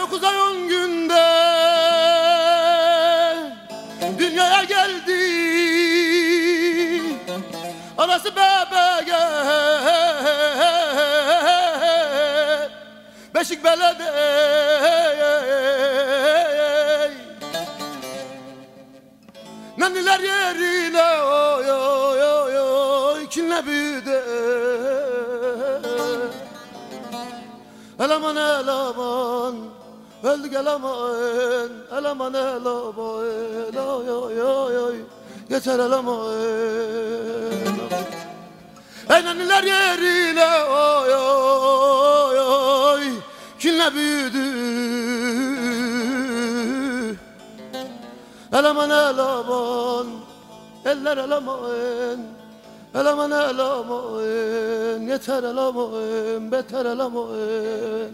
9 ay 10 günde dünyaya geldi. Anası bebeğe Beşik belede Nendiler yerine oy oy oy oy Kinle büyüdü? Elaman elaman Öldük eleman Eleman eleman Oy oy oy oy. Yeter eleman Eynenliler yerine oy oy oy. Kinle büyüdü? Eleman eleman Eller eleman Eleman eleman Yeter eleman Beter eleman